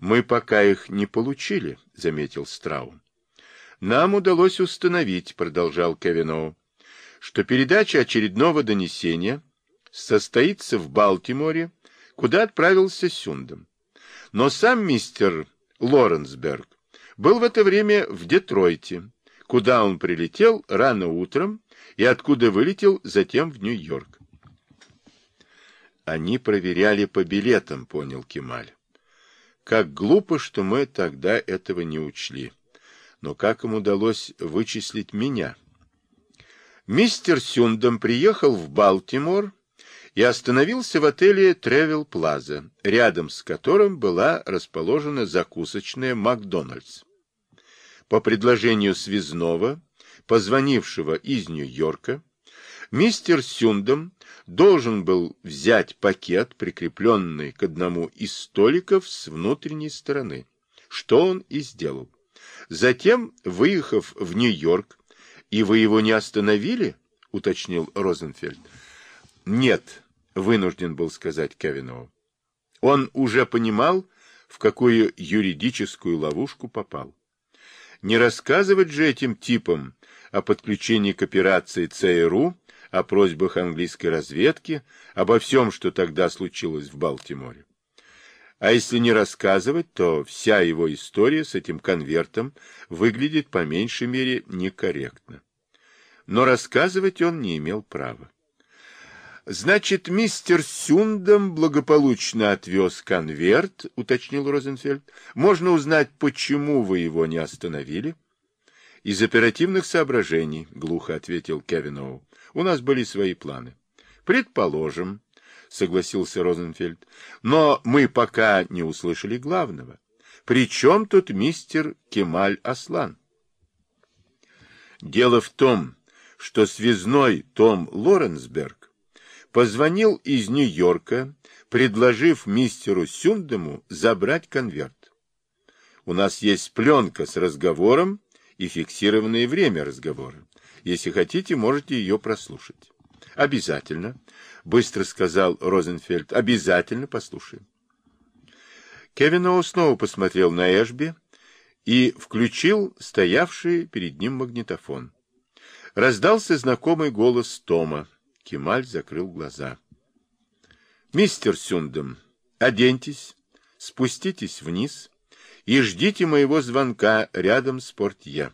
Мы пока их не получили, заметил Страум. Нам удалось установить, продолжал Кевиноу, что передача очередного донесения состоится в Балтиморе, куда отправился Сюндом. Но сам мистер Лоренсберг был в это время в Детройте, куда он прилетел рано утром и откуда вылетел затем в Нью-Йорк. Они проверяли по билетам, понял Кемаль. Как глупо, что мы тогда этого не учли. Но как им удалось вычислить меня? Мистер Сюндом приехал в Балтимор и остановился в отеле Тревел Плаза, рядом с которым была расположена закусочная Макдональдс. По предложению связного, позвонившего из Нью-Йорка, мистер Сюндом должен был взять пакет, прикрепленный к одному из столиков с внутренней стороны, что он и сделал. Затем, выехав в Нью-Йорк, и вы его не остановили, уточнил Розенфельд. Нет, вынужден был сказать Кевинову. Он уже понимал, в какую юридическую ловушку попал. Не рассказывать же этим типам о подключении к операции ЦРУ, о просьбах английской разведки, обо всем, что тогда случилось в Балтиморе. А если не рассказывать, то вся его история с этим конвертом выглядит по меньшей мере некорректно. Но рассказывать он не имел права. Значит, мистер Сюндом благополучно отвез конверт, уточнил Розенфельд. Можно узнать, почему вы его не остановили? Из оперативных соображений, глухо ответил Кевиноу. У нас были свои планы. Предположим, согласился Розенфельд. Но мы пока не услышали главного. При чем тут мистер Кемаль Аслан? Дело в том, что связной Том Лоренсберг позвонил из Нью-Йорка, предложив мистеру Сюндему забрать конверт. У нас есть пленка с разговором и фиксированное время разговора. Если хотите, можете ее прослушать. Обязательно, быстро сказал Розенфельд. Обязательно послушаем. Кевин снова посмотрел на Эшби и включил стоявший перед ним магнитофон. Раздался знакомый голос Тома. Кемаль закрыл глаза. «Мистер Сюндем, оденьтесь, спуститесь вниз и ждите моего звонка рядом с портье».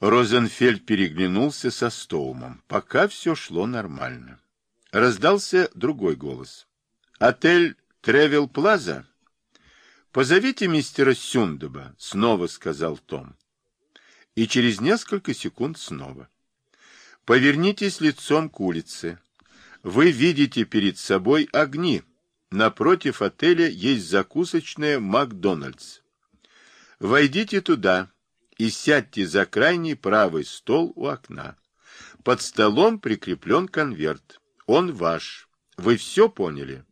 Розенфельд переглянулся со Стоумом. Пока все шло нормально. Раздался другой голос. «Отель Тревел Плаза?» «Позовите мистера Сюндеба», — снова сказал Том. И через несколько секунд снова. «Повернитесь лицом к улице. Вы видите перед собой огни. Напротив отеля есть закусочная «Макдональдс». Войдите туда и сядьте за крайний правый стол у окна. Под столом прикреплен конверт. Он ваш. Вы все поняли?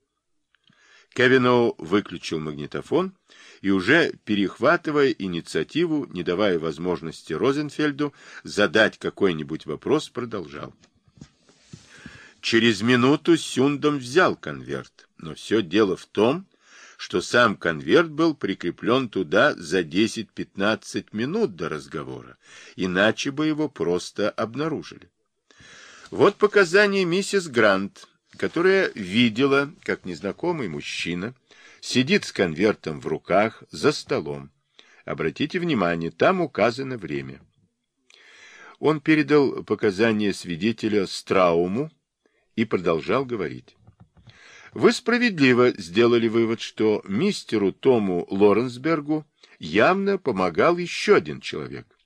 Кевиноу выключил магнитофон и уже перехватывая инициативу, не давая возможности Розенфельду задать какой-нибудь вопрос, продолжал. Через минуту Сюндом взял конверт, но все дело в том, что сам конверт был прикреплен туда за 10-15 минут до разговора, иначе бы его просто обнаружили. Вот показания миссис Грант, которая видела, как незнакомый мужчина сидит с конвертом в руках за столом. Обратите внимание, там указано время. Он передал показания свидетеля Страуму и продолжал говорить. Вы справедливо сделали вывод, что мистеру Тому Лоренсбергу явно помогал еще один человек.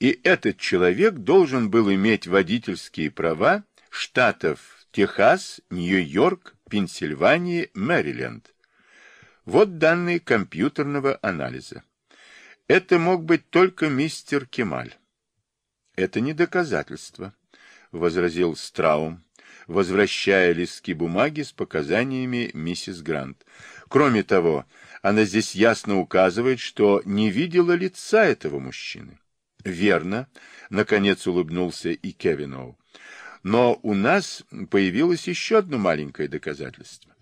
И этот человек должен был иметь водительские права штатов Техас, Нью-Йорк, Пенсильвания, Мэриленд. Вот данные компьютерного анализа. Это мог быть только мистер Кемаль. Это не доказательство, возразил Страум возвращая листки бумаги с показаниями миссис Грант. Кроме того, она здесь ясно указывает, что не видела лица этого мужчины. Верно, наконец улыбнулся и Кевиноу. Но у нас появилось еще одно маленькое доказательство.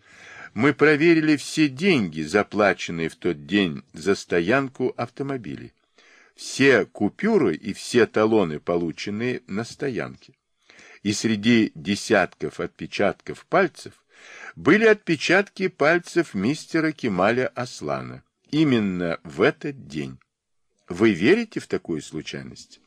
Мы проверили все деньги, заплаченные в тот день за стоянку автомобилей. Все купюры и все талоны, полученные на стоянке. И среди десятков отпечатков пальцев были отпечатки пальцев мистера Кемаля Аслана. Именно в этот день. Вы верите в такую случайность?